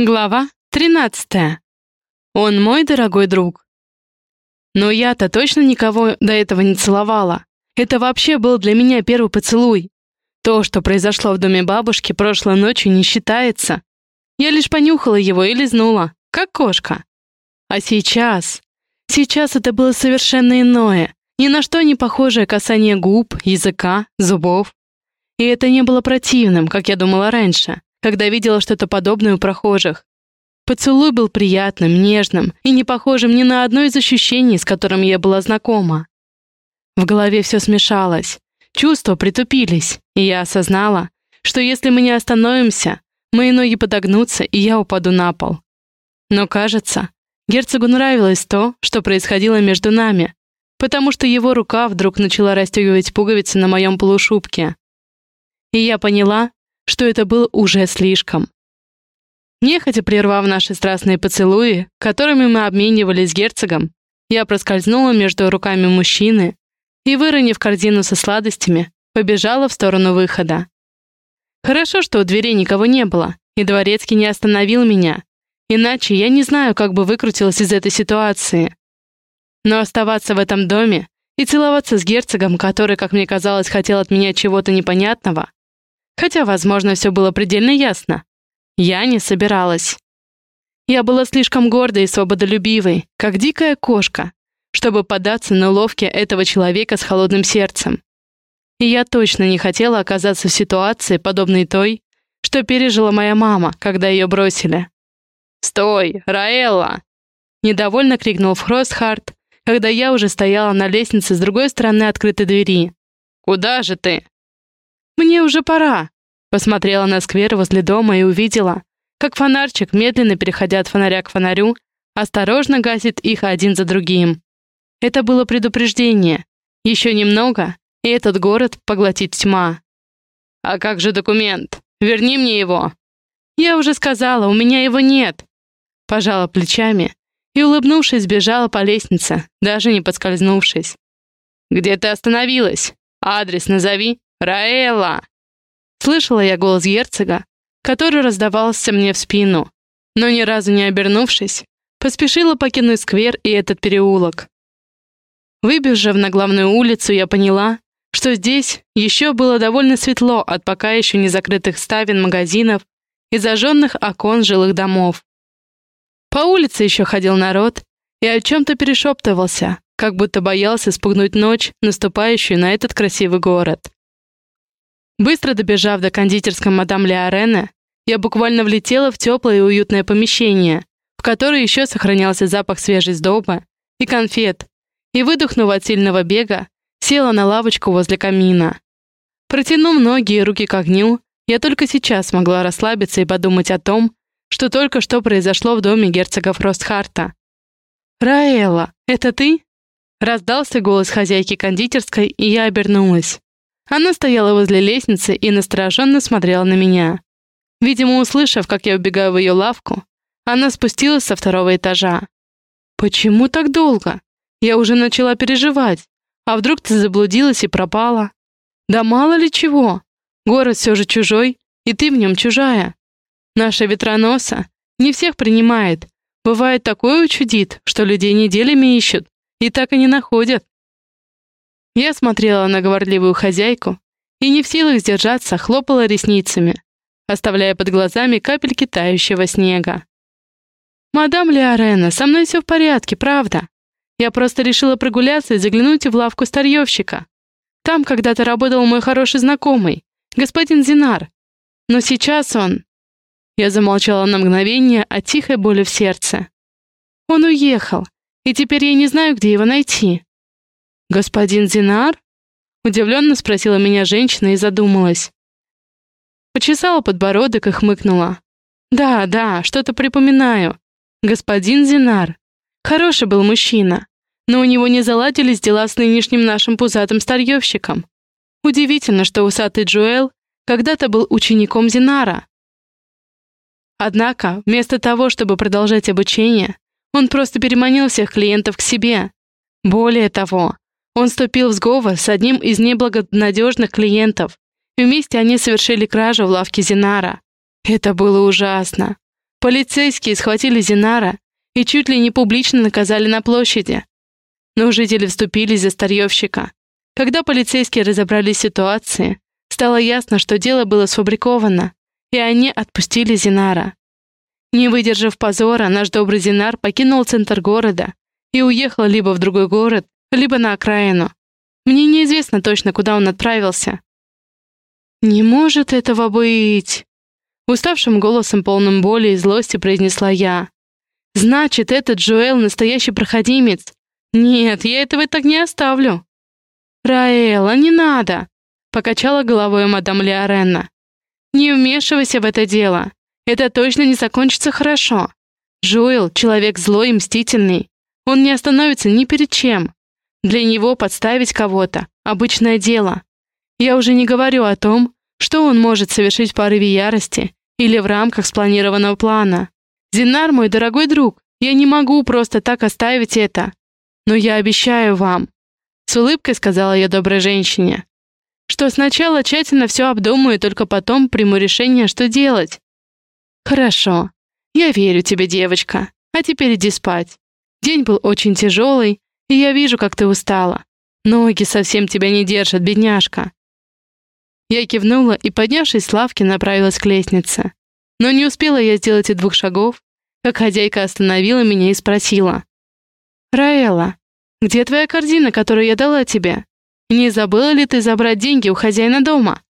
Глава 13. Он мой дорогой друг. Но я-то точно никого до этого не целовала. Это вообще был для меня первый поцелуй. То, что произошло в доме бабушки прошлой ночью, не считается. Я лишь понюхала его и лизнула, как кошка. А сейчас... Сейчас это было совершенно иное, ни на что не похожее касание губ, языка, зубов. И это не было противным, как я думала раньше когда видела что-то подобное у прохожих. Поцелуй был приятным, нежным и не похожим ни на одно из ощущений, с которым я была знакома. В голове все смешалось, чувства притупились, и я осознала, что если мы не остановимся, мои ноги подогнутся, и я упаду на пол. Но, кажется, герцогу нравилось то, что происходило между нами, потому что его рука вдруг начала расстегивать пуговицы на моем полушубке. И я поняла, что это было уже слишком. Нехотя прервав наши страстные поцелуи, которыми мы обменивались с герцогом, я проскользнула между руками мужчины и, выронив корзину со сладостями, побежала в сторону выхода. Хорошо, что у дверей никого не было, и дворецкий не остановил меня, иначе я не знаю, как бы выкрутилась из этой ситуации. Но оставаться в этом доме и целоваться с герцогом, который, как мне казалось, хотел от меня чего-то непонятного, Хотя, возможно, все было предельно ясно. Я не собиралась. Я была слишком гордой и свободолюбивой, как дикая кошка, чтобы поддаться на уловки этого человека с холодным сердцем. И я точно не хотела оказаться в ситуации, подобной той, что пережила моя мама, когда ее бросили. «Стой, Раэлла!» Недовольно крикнул Фростхарт, когда я уже стояла на лестнице с другой стороны открытой двери. «Куда же ты?» «Мне уже пора!» Посмотрела на сквер возле дома и увидела, как фонарчик, медленно переходя от фонаря к фонарю, осторожно гасит их один за другим. Это было предупреждение. Еще немного, и этот город поглотит тьма. «А как же документ? Верни мне его!» «Я уже сказала, у меня его нет!» Пожала плечами и, улыбнувшись, бежала по лестнице, даже не подскользнувшись. «Где ты остановилась? Адрес назови!» «Раэла!» Слышала я голос герцога, который раздавался мне в спину, но ни разу не обернувшись, поспешила покинуть сквер и этот переулок. Выбежав на главную улицу, я поняла, что здесь еще было довольно светло от пока еще не закрытых ставен магазинов и зажженных окон жилых домов. По улице еще ходил народ и о чем-то перешептывался, как будто боялся спугнуть ночь, наступающую на этот красивый город. Быстро добежав до кондитерской мадам Леорене, я буквально влетела в теплое и уютное помещение, в которое еще сохранялся запах свежей сдобы и конфет, и, выдохнув от сильного бега, села на лавочку возле камина. Протянув ноги и руки к огню, я только сейчас смогла расслабиться и подумать о том, что только что произошло в доме герцога Фростхарта. «Раэла, это ты?» Раздался голос хозяйки кондитерской, и я обернулась. Она стояла возле лестницы и настороженно смотрела на меня. Видимо, услышав, как я убегаю в ее лавку, она спустилась со второго этажа. «Почему так долго? Я уже начала переживать. А вдруг ты заблудилась и пропала? Да мало ли чего. Город все же чужой, и ты в нем чужая. Наша ветроноса не всех принимает. Бывает такое учудит, что людей неделями ищут и так и не находят. Я смотрела на говорливую хозяйку и не в силах сдержаться, хлопала ресницами, оставляя под глазами капельки тающего снега. «Мадам Леорена, со мной все в порядке, правда. Я просто решила прогуляться и заглянуть в лавку старьевщика. Там когда-то работал мой хороший знакомый, господин Зинар. Но сейчас он...» Я замолчала на мгновение от тихой боли в сердце. «Он уехал, и теперь я не знаю, где его найти. «Господин Зинар?» — удивленно спросила меня женщина и задумалась. Почесала подбородок и хмыкнула. «Да, да, что-то припоминаю. Господин Зинар. Хороший был мужчина, но у него не заладились дела с нынешним нашим пузатым старьевщиком. Удивительно, что усатый Джуэл когда-то был учеником Зинара. Однако, вместо того, чтобы продолжать обучение, он просто переманил всех клиентов к себе. Более того, он вступил в сговор с одним из неблагонадежных клиентов, и вместе они совершили кражу в лавке Зинара. Это было ужасно. Полицейские схватили Зинара и чуть ли не публично наказали на площади. Но жители вступились за старьевщика. Когда полицейские разобрались в ситуации, стало ясно, что дело было сфабриковано, и они отпустили Зинара. Не выдержав позора, наш добрый Зинар покинул центр города и уехал либо в другой город, либо на окраину. Мне неизвестно точно, куда он отправился. «Не может этого быть!» Уставшим голосом, полным боли и злости произнесла я. «Значит, этот Джоэл — настоящий проходимец. Нет, я этого так не оставлю». «Раэла, не надо!» — покачала головой мадам Леоренна. «Не вмешивайся в это дело. Это точно не закончится хорошо. Джоэл — человек злой и мстительный. Он не остановится ни перед чем. Для него подставить кого-то — обычное дело. Я уже не говорю о том, что он может совершить в порыве ярости или в рамках спланированного плана. Зинар, мой дорогой друг, я не могу просто так оставить это. Но я обещаю вам, с улыбкой сказала я доброй женщине, что сначала тщательно все обдумаю, и только потом приму решение, что делать. Хорошо, я верю тебе, девочка. А теперь иди спать. День был очень тяжелый, и я вижу, как ты устала. Ноги совсем тебя не держат, бедняжка. Я кивнула и, поднявшись с лавки, направилась к лестнице. Но не успела я сделать и двух шагов, как хозяйка остановила меня и спросила. «Раэла, где твоя корзина, которую я дала тебе? Не забыла ли ты забрать деньги у хозяина дома?»